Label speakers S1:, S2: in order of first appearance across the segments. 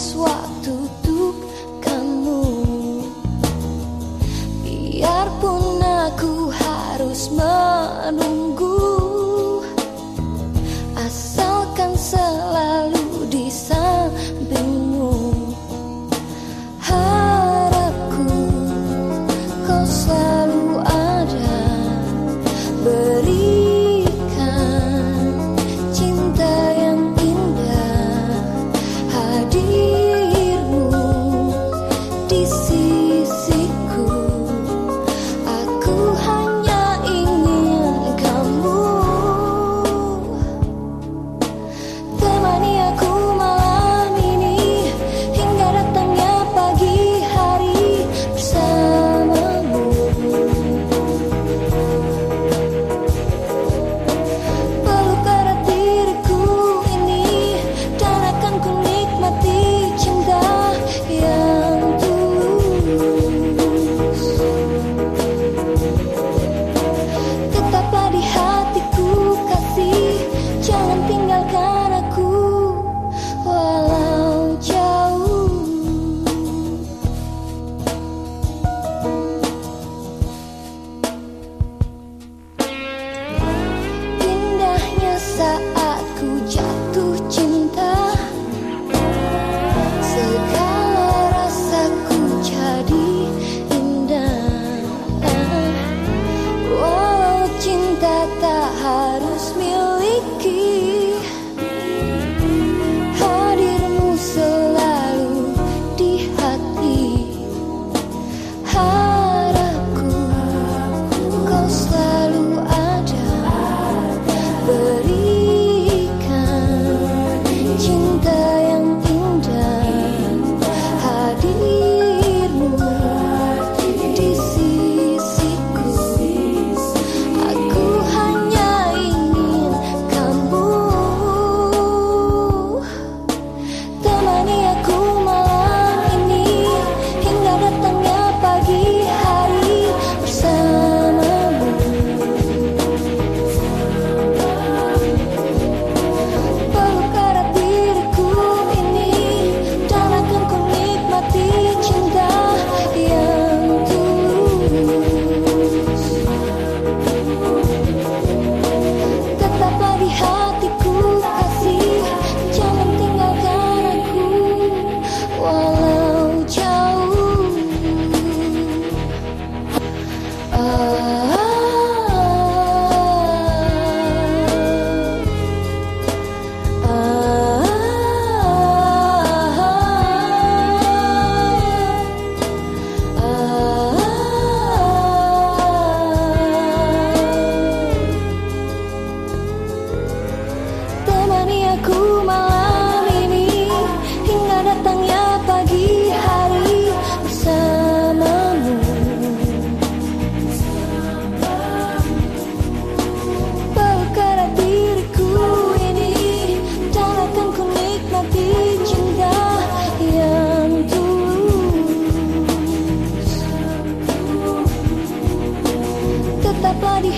S1: soir.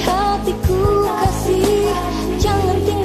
S1: hatiku kasih. Jangan tinggal